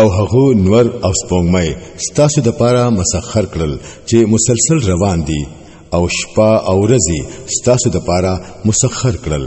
او هغه نور او سپوږمۍ ستاسو د پاره مسخر کړل چې مسلسل روان دي او شپه او ورځې ستاسو د پاره مسخر کړل